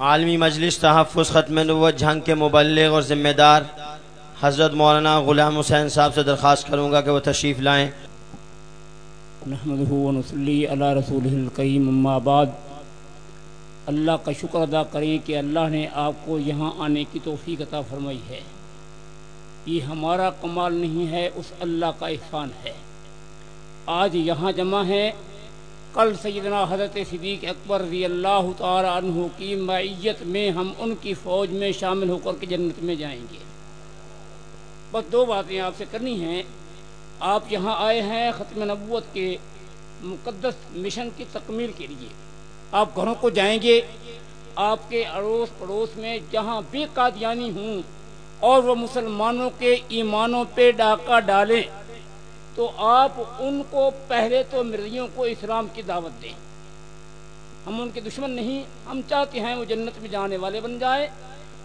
عالمی مجلس تحفظ ختم نبوت، جھنگ کے مبلغ اور ذمہ دار۔ حضرت مولانا غلام حسین صاحب سے درخواست کروں گا کہ وہ تشریف لائیں۔ نحمده ونصلي على رسوله القیم اما بعد۔ اللہ کا شکر ادا کریں کہ اللہ نے آپ کو یہاں آنے کی توفیق عطا فرمائی ہے۔ یہ ہمارا کمال نہیں ہے، اس اللہ کا احسان ہے۔ آج یہاں جمع ہے کل سیدنا حضرت صدیق اکبر رضی اللہ تعالی عنہ کی معیت میں ہم ان کی فوج میں شامل ہو کر کے جنت میں جائیں گے۔ بس دو باتیں آپ سے کرنی ہیں۔ آپ یہاں آئے ہیں ختم نبوت کے مقدس مشن کی تکمیل کے لیے۔ آپ گھروں کو جائیں گے۔ آپ کے اڑوس پڑوس میں جہاں بھی قادیانی ہوں اور وہ مسلمانوں کے ایمانوں پہ ڈاکہ ڈالیں۔ تو آپ ان کو پہلے تو مرضیوں کو اسلام کی دعوت دیں۔ ہم ان کے دشمن نہیں، ہم چاہتے ہیں وہ جنت میں جانے والے بن جائے۔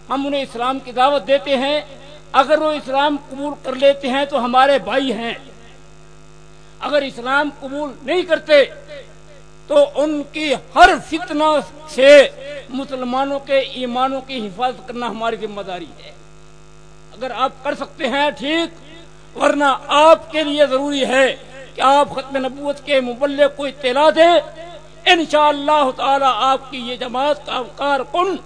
ہم انہیں اسلام کی دعوت دیتے ہیں۔ اگر وہ اسلام قبول کر لیتے ہیں تو ہمارے بھائی ہیں۔ اگر اسلام قبول نہیں کرتے تو ان کی ہر فتنہ سے مسلمانوں کے ایمانوں کی حفاظت کرنا ہماری ذمہ داری ہے۔ اگر آپ کر سکتے ہیں، ٹھیک۔ ورنہ آپ کے لیے ضروری ہے کہ آپ ختم نبوت کے مبلغ کو اطلاع دیں۔ انشاءاللہ تعالی آپ کی یہ جماعت کا کارکن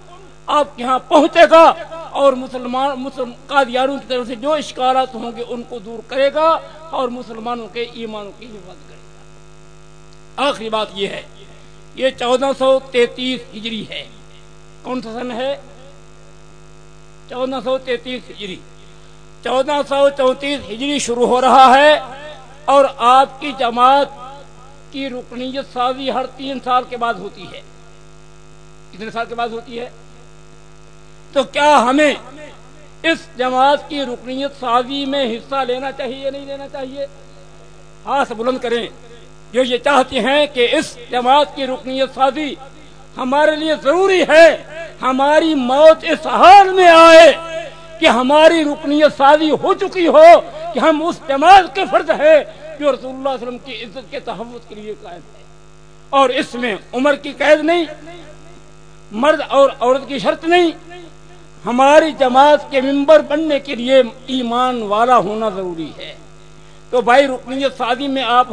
آپ کے ہاں پہنچے گا اور مسلمان مسلم قادیانوں کی طرف سے جو اشکالات ہوں گے ان کو دور کرے گا اور مسلمانوں کے ایمانوں کی حفاظت کرے گا۔ آخری بات یہ ہے، یہ چودہ سو تینتیس ہجری ہے۔ کون سا سن ہے؟ چودہ سو تینتیس ہجری۔ چودہ سو چونتیس ہجری شروع ہو رہا ہے اور آپ کی جماعت کی رکنیت سازی ہر تین سال کے بعد ہوتی ہے۔ کتنے سال کے بعد ہوتی ہے؟ تو کیا ہمیں اس جماعت کی رکنیت سازی میں حصہ لینا چاہیے نہیں لینا چاہیے؟ ہاتھ بلند کریں۔ جو یہ چاہتے ہیں کہ اس جماعت کی رکنیت سازی ہمارے لیے ضروری ہے، ہماری موت اس حال میں آئے۔ کہ ہماری رکنیت سازی ہو چکی ہو کہ ہم اس جماعت کے فرد ہے جو رسول اللہ علیہ وسلم کی عزت کے تحفظ کے لیے قائم ہے اور اس میں عمر کی قید نہیں، مرد اور عورت کی شرط نہیں۔ ہماری جماعت کے ممبر بننے کے لیے ایمان والا ہونا ضروری ہے۔ تو بھائی رکنیت شادی میں آپ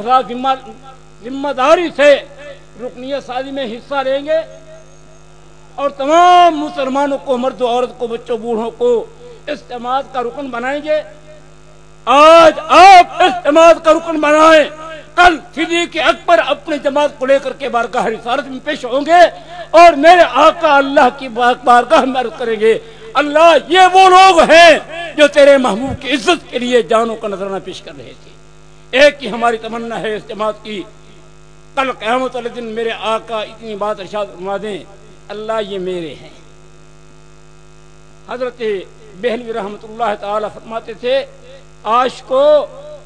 ذمہ داری سے رکنیت شادی میں حصہ لیں گے۔ اور تمام مسلمانوں کو، مرد و عورت کو، بچوں، بوڑھوں کو اس جماعت کا رکن بنائیں گے۔ آج آپ اس جماعت کا رکن بنائیں۔ کل صدیق اکبر اپنی جماعت کو لے کر کے بارگاہ رسالت میں پیش ہوں گے اور میرے آقا اللہ کی بارگاہ میں عرض کریں گے، اللہ یہ وہ لوگ ہیں جو تیرے محبوب کی عزت کے لیے جانوں کا نظرانہ پیش کر رہے تھے۔ ایک ہی ہماری تمنا ہے اس جماعت کی۔ کل قیامت والے دن میرے آقا اتنی بات ارشاد فرما دیں، اللہ یہ میرے ہیں۔ حضرت بہلوی رحمت اللہ تعالی فرماتے تھے آش کو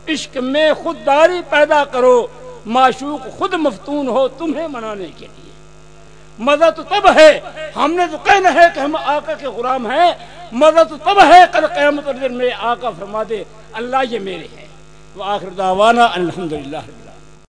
عشق میں خودداری پیدا کرو، معشوق خود مفتون ہو تمہیں منانے کے لیے۔ مزہ تو تب ہے، ہم نے تو کہنا ہے کہ ہم آقا کے غلام ہیں، مزہ تو تب ہے کل قیامت میں آقا فرما دے، اللہ یہ میرے ہیں۔ وہ آخر دعوانا الحمدللہ